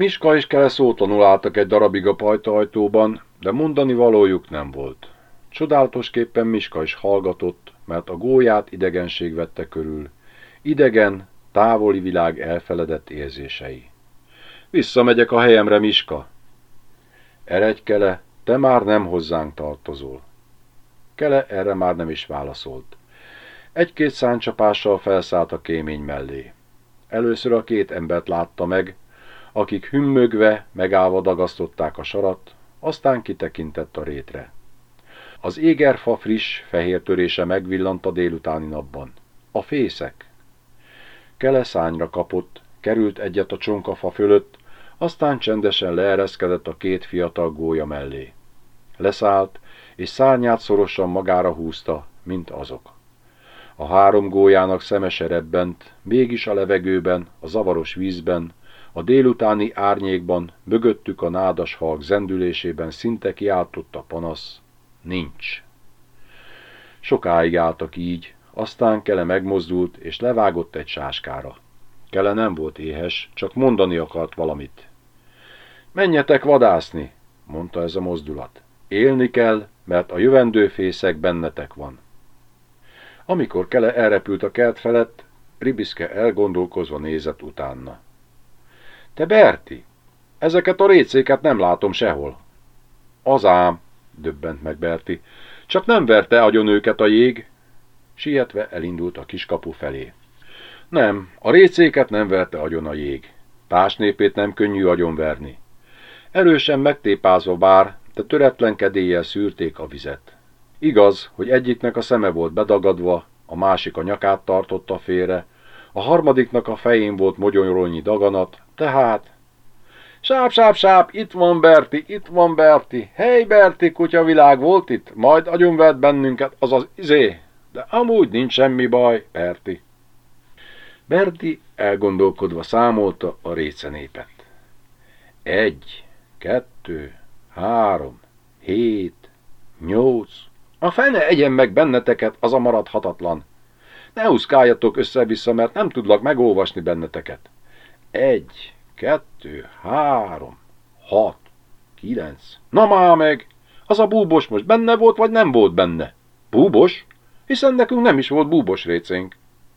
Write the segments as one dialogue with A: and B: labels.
A: Miska és Kele szótlanul álltak egy darabig a pajtaajtóban, de mondani valójuk nem volt. Csodálatosképpen Miska is hallgatott, mert a gólyát idegenség vette körül. Idegen, távoli világ elfeledett érzései. Visszamegyek a helyemre, Miska. Eredj, Kele, te már nem hozzánk tartozol. Kele erre már nem is válaszolt. Egy-két száncsapással felszállt a kémény mellé. Először a két embert látta meg, akik hümmögve, megállva dagasztották a sarat, aztán kitekintett a rétre. Az égerfa friss, fehér törése megvillant a délutáni napban. A fészek. Kele szányra kapott, került egyet a csonkafa fölött, aztán csendesen leereszkedett a két fiatal gólya mellé. Leszállt, és szárnyát szorosan magára húzta, mint azok. A három gólyának szemese rebbent, mégis a levegőben, a zavaros vízben, a délutáni árnyékban, mögöttük a nádas halk zendülésében szinte kiáltott a panasz. Nincs. Sokáig álltak így, aztán Kele megmozdult, és levágott egy sáskára. Kele nem volt éhes, csak mondani akart valamit. Menjetek vadászni, mondta ez a mozdulat. Élni kell, mert a jövendő fészek bennetek van. Amikor Kele elrepült a kert felett, Ribiszke elgondolkozva nézett utána. Te Berti, ezeket a récéket nem látom sehol. Az ám, döbbent meg Berti, csak nem verte agyon őket a jég. Sietve elindult a kiskapu felé. Nem, a récéket nem verte agyon a jég. Társnépét nem könnyű agyonverni. Erősen megtépázva bár, de töretlen kedéllyel szűrték a vizet. Igaz, hogy egyiknek a szeme volt bedagadva, a másik a nyakát tartotta félre, a harmadiknak a fején volt mogyonyrolnyi daganat, tehát... Sáp, sáp, sáp, itt van Berti, itt van Berti, hely Berti, kutyavilág volt itt, majd agyonvert bennünket, az az izé, de amúgy nincs semmi baj, Berti. Berti elgondolkodva számolta a récenépet. Egy, kettő, három, hét, nyolc. A fene egyen meg benneteket, az a maradhatatlan. Ne úszkáljatok össze-vissza, mert nem tudlak megolvasni benneteket. Egy, kettő, három, hat, kilenc. Na már meg! Az a búbos most benne volt, vagy nem volt benne? Búbos? Hiszen nekünk nem is volt búbos récénk.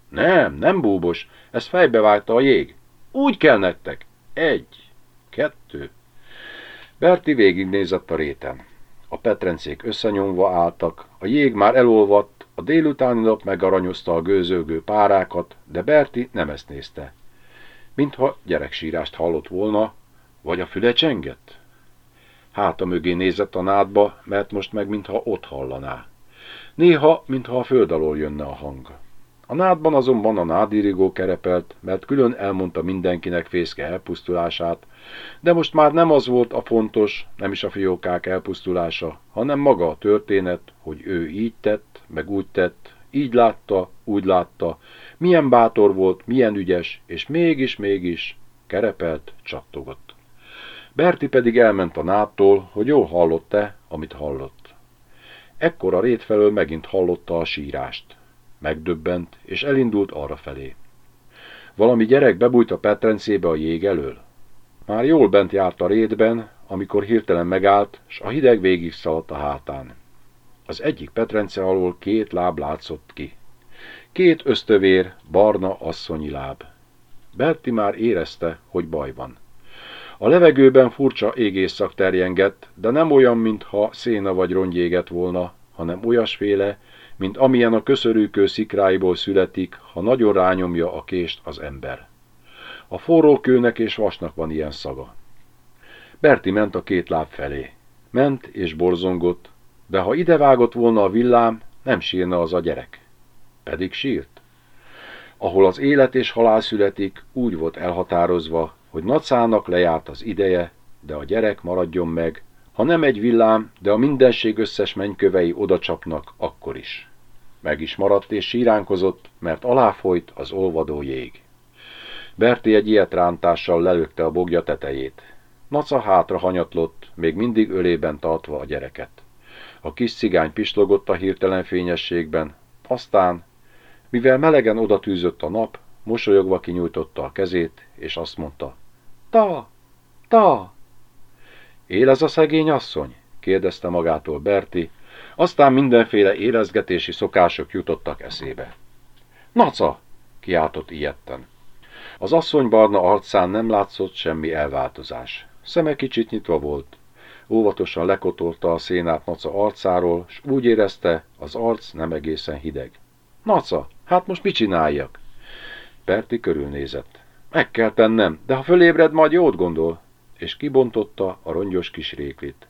A: Nem, nem búbos, ez fejbevágta a jég. Úgy kell nektek. Egy, kettő. Berti végignézett a réten. A petrencék összenyomva álltak, a jég már elolvadt, a délutáni nap megaranyozta a gőzölgő párákat, de Berti nem ezt nézte. Mintha gyereksírást hallott volna, vagy a füle csengett? Háta mögé nézett a nádba, mert most meg mintha ott hallaná. Néha, mintha a föld alól jönne a hang. A nádban azonban a nádirigó kerepelt, mert külön elmondta mindenkinek fészke elpusztulását, de most már nem az volt a fontos, nem is a fiókák elpusztulása, hanem maga a történet, hogy ő így tett, meg úgy tett, így látta, úgy látta, milyen bátor volt, milyen ügyes, és mégis-mégis kerepelt, csattogott. Berti pedig elment a nától, hogy jól hallott-e, amit hallott. Ekkor a rét felől megint hallotta a sírást. Megdöbbent, és elindult arra felé. Valami gyerek bebújt a petrencébe a jég elől. Már jól bent járt a rétben, amikor hirtelen megállt, s a hideg végig szaladt a hátán. Az egyik petrence alól két láb látszott ki. Két ösztövér, barna asszonyi láb. Berti már érezte, hogy baj van. A levegőben furcsa égészszak terjengett, de nem olyan, mintha széna vagy rongyéget volna, hanem olyasféle, mint amilyen a köszörűkő szikráiból születik, ha nagyon rányomja a kést az ember. A forró kőnek és vasnak van ilyen szaga. Berti ment a két láb felé. Ment és borzongott, de ha idevágott volna a villám, nem sírna az a gyerek. Pedig sírt. Ahol az élet és halál születik, úgy volt elhatározva, hogy nagyszának lejárt az ideje, de a gyerek maradjon meg, ha nem egy villám, de a mindenség összes mennykövei odacsapnak, akkor is. Meg is maradt és síránkozott, mert aláfolyt az olvadó jég. Berti egy ilyet rántással lelökte a bogja tetejét. Naca hátra hanyatlott, még mindig ölében tartva a gyereket. A kis cigány pislogott a hirtelen fényességben, aztán, mivel melegen odatűzött a nap, mosolyogva kinyújtotta a kezét, és azt mondta, Ta!
B: Látta?
A: Él ez a szegény asszony? kérdezte magától Berti, aztán mindenféle érezgetési szokások jutottak eszébe. Naca! kiáltott ilyetten. Az asszony barna arcán nem látszott semmi elváltozás. Szeme kicsit nyitva volt. Óvatosan lekotolta a szénát Naca arcáról, s úgy érezte, az arc nem egészen hideg. Naca, hát most mit csináljak? Perti körülnézett. Meg kell tennem, de ha fölébred, majd jót gondol. És kibontotta a rongyos kis réklit.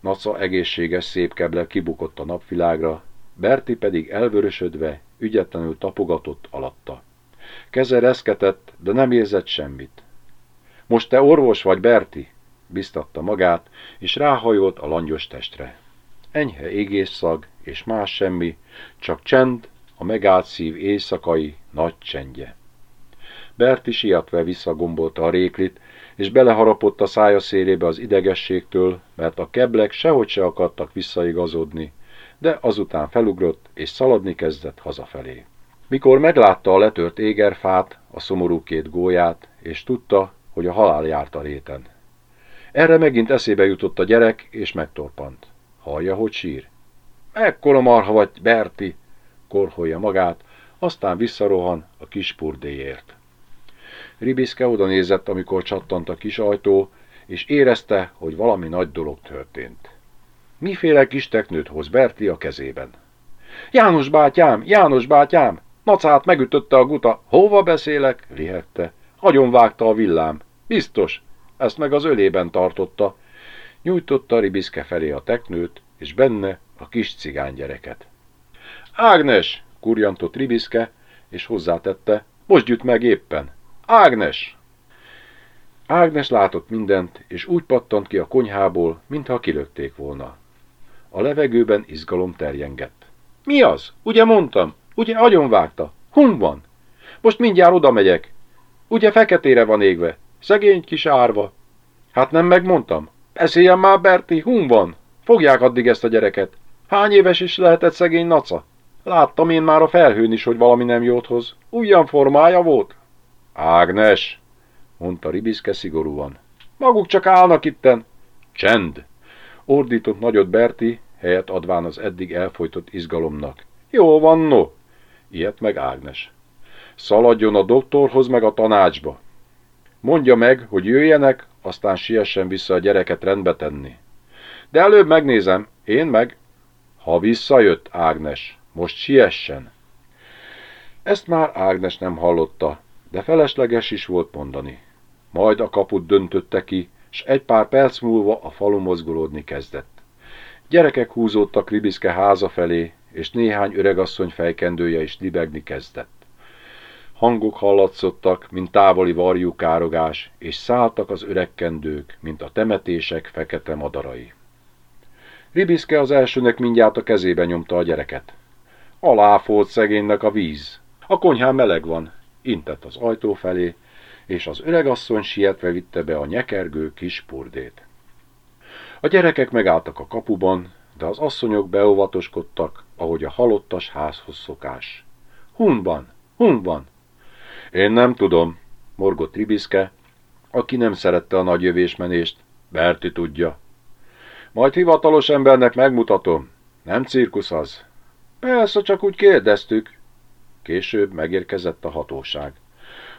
A: Naca egészséges szép keble kibukott a napvilágra, Berti pedig elvörösödve, ügyetlenül tapogatott alatta. Keze reszketett, de nem érzett semmit. Most te orvos vagy, Berti? Biztatta magát, és ráhajolt a langyos testre. Enyhe égészszag, és más semmi, csak csend, a megállt szív éjszakai nagy csendje. Berti siatve visszagombolta a réklit, és beleharapott a szája szélébe az idegességtől, mert a keblek sehogy se akartak visszaigazodni, de azután felugrott, és szaladni kezdett hazafelé. Mikor meglátta a letört égerfát, a szomorú két gólyát, és tudta, hogy a halál járt a réten. Erre megint eszébe jutott a gyerek, és megtorpant. Hallja, hogy sír. Ekkora marha vagy, Berti! korholja magát, aztán visszarohan a kis purdéért. Ribiszke oda nézett, amikor csattant a kis ajtó, és érezte, hogy valami nagy dolog történt. Miféle kis teknőt hoz Berti a kezében? János bátyám, János bátyám! Nacát megütötte a guta. Hova beszélek? lihette. Agyon vágta a villám. Biztos. Ezt meg az ölében tartotta. Nyújtotta Ribiszke felé a teknőt, és benne a kis cigánygyereket. Ágnes! kurjantott Ribiszke, és hozzátette, most gyűjt meg éppen. Ágnes! Ágnes látott mindent, és úgy pattant ki a konyhából, mintha kilökték volna. A levegőben izgalom terjengett. Mi az? Ugye mondtam? Ugye agyonvágta? Hum van? Most mindjárt oda megyek. Ugye feketére van égve? Szegény kis árva. Hát nem megmondtam? Beszéljen már, Berti, hum van. Fogják addig ezt a gyereket. Hány éves is lehetett szegény naca? Láttam én már a felhőn is, hogy valami nem jót hoz. Ugyan formája volt? Ágnes, mondta Ribiszke szigorúan. Maguk csak állnak itten. Csend! Ordított nagyot Berti, helyet adván az eddig elfolytott izgalomnak. Jó van, no! Ilyet meg Ágnes. Szaladjon a doktorhoz meg a tanácsba. Mondja meg, hogy jöjjenek, aztán siessen vissza a gyereket rendbe tenni. De előbb megnézem, én meg. Ha visszajött, Ágnes, most siessen. Ezt már Ágnes nem hallotta, de felesleges is volt mondani. Majd a kaput döntötte ki, s egy pár perc múlva a falu mozgolódni kezdett. Gyerekek húzódtak Ribiszke háza felé, és néhány öregasszony fejkendője is libegni kezdett. Hangok hallatszottak, mint távoli varjúkárogás, és szálltak az öregkendők, mint a temetések fekete madarai. Ribiszke az elsőnek mindjárt a kezébe nyomta a gyereket. Aláfolt szegénynek a víz. A konyhán meleg van, intett az ajtó felé, és az öregasszony sietve vitte be a nyekergő kis purdét. A gyerekek megálltak a kapuban, de az asszonyok beóvatoskodtak, ahogy a halottas házhoz szokás. Hunban, hunban! Én nem tudom, morgott Ribiszke, aki nem szerette a nagy jövésmenést. Berti tudja. Majd hivatalos embernek megmutatom. Nem cirkusz az. Persze, csak úgy kérdeztük. Később megérkezett a hatóság.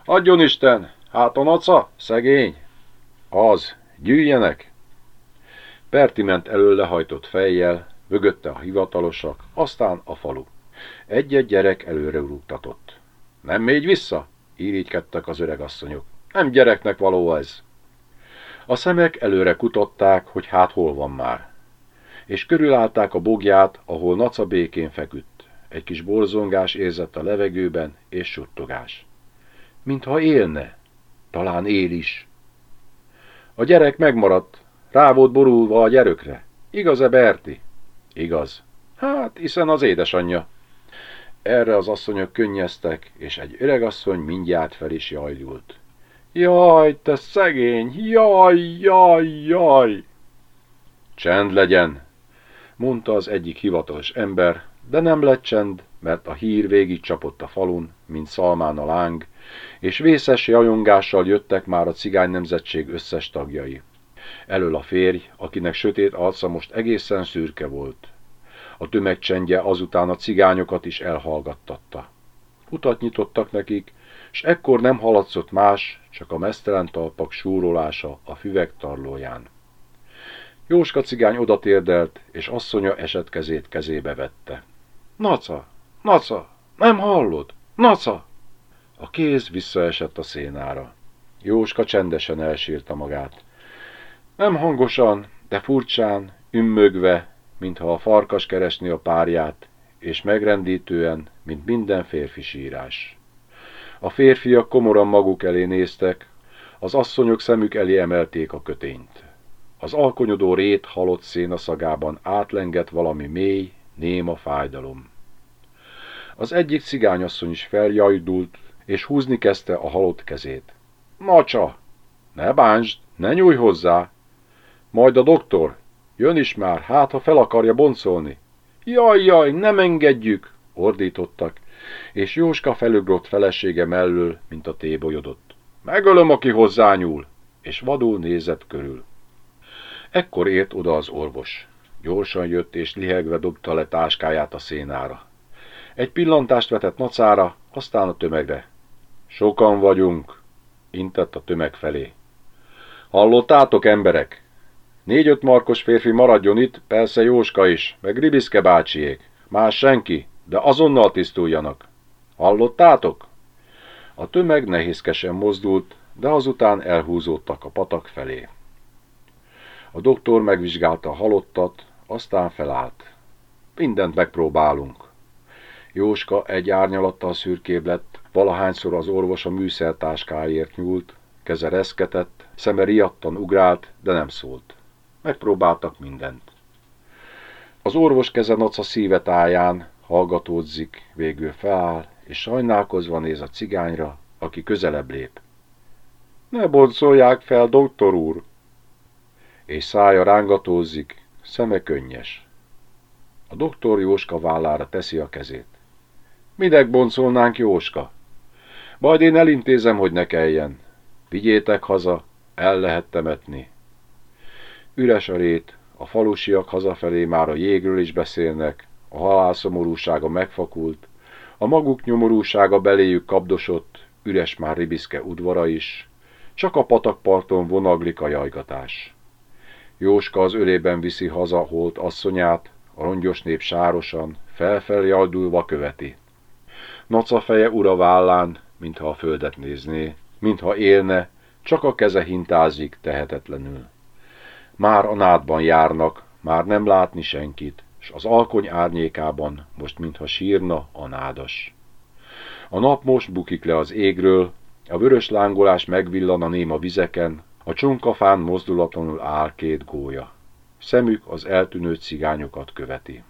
A: Adjon Isten! Hát a naca? Szegény? Az. Gyűjjenek! Perti ment elől lehajtott fejjel, mögötte a hivatalosak, aztán a falu. Egy-egy gyerek előre rúgtatott. Nem mégy vissza? Írítkedtek az öregasszonyok. Nem gyereknek való ez. A szemek előre kutották, hogy hát hol van már. És körülállták a bogját, ahol naca békén feküdt. Egy kis borzongás érzett a levegőben, és suttogás. Mintha élne. Talán él is. A gyerek megmaradt, rá volt borulva a gyerökre. Igaz-e, Berti? Igaz. Hát, hiszen az édesanyja. Erre az asszonyok könnyeztek, és egy öregasszony mindjárt fel is jajjult. Jaj, te szegény! Jaj, jaj, jaj! Csend legyen, mondta az egyik hivatalos ember, de nem lett csend, mert a hír végig csapott a falun, mint szalmán a láng, és vészes jajongással jöttek már a cigány nemzetség összes tagjai. Elől a férj, akinek sötét arca most egészen szürke volt. A tömegcsendje azután a cigányokat is elhallgattatta. Utat nyitottak nekik, s ekkor nem haladszott más, csak a mesztelen talpak súrolása a füvek tarlóján. Jóska cigány odatérdelt, és asszonya esett kezét kezébe vette. Naca! Naca! Nem hallod? Naca! A kéz visszaesett a szénára. Jóska csendesen elsírta magát. Nem hangosan, de furcsán, ümmögve, mintha a farkas keresni a párját, és megrendítően, mint minden férfi sírás. A férfiak komoran maguk elé néztek, az asszonyok szemük elé emelték a kötényt. Az alkonyodó rét halott szénaszagában átlengett valami mély, néma fájdalom. Az egyik cigányasszony is feljajdult, és húzni kezdte a halott kezét. Nacsa! Ne bántsd, ne nyújj hozzá! Majd a doktor, jön is már, hát ha fel akarja boncolni. Jaj, jaj, nem engedjük! ordítottak, és Jóska felugrott felesége mellől, mint a tébolyodott. Megölöm, aki hozzányúl, és vadul nézett körül. Ekkor ért oda az orvos. Gyorsan jött, és lihegve dobta le táskáját a szénára. Egy pillantást vetett nacára, aztán a tömegre. Sokan vagyunk, intett a tömeg felé. Hallottátok, emberek? Négy-öt markos férfi maradjon itt, persze Jóska is, meg Ribiszke bácsiék. Más senki, de azonnal tisztuljanak. Hallottátok? A tömeg nehézkesen mozdult, de azután elhúzódtak a patak felé. A doktor megvizsgálta a halottat, aztán felállt. Mindent megpróbálunk. Jóska egy árnyalattal szürkébb lett, valahányszor az orvos a műszertáskáért nyúlt, keze reszketett, szeme riadtan ugrált, de nem szólt. Megpróbáltak mindent. Az orvos keze naca szíve táján, hallgatódzik, végül feláll, és sajnálkozva néz a cigányra, aki közelebb lép. Ne boncolják fel, doktor úr! És szája rángatózik, szeme könnyes. A doktor Jóska vállára teszi a kezét. Minek boncolnánk, Jóska? Majd én elintézem, hogy ne kelljen. Vigyétek haza, el lehet temetni. Üres a rét, a falusiak hazafelé már a jégről is beszélnek, a halál szomorúsága megfakult, a maguk nyomorúsága beléjük kapdosott, üres már Ribiszke udvara is, csak a patakparton vonaglik a jajgatás. Jóska az ölében viszi haza holt asszonyát, a rongyos nép sárosan, felfeljaldulva követi. Naca feje ura vállán, mintha a földet nézné, mintha élne, csak a keze hintázik tehetetlenül. Már a nádban járnak, már nem látni senkit, s az alkony árnyékában most mintha sírna a nádas. A nap most bukik le az égről, a vörös lángolás megvillan a néma vizeken, a csunkafán mozdulatlanul áll két gólya. Szemük az eltűnő cigányokat követi.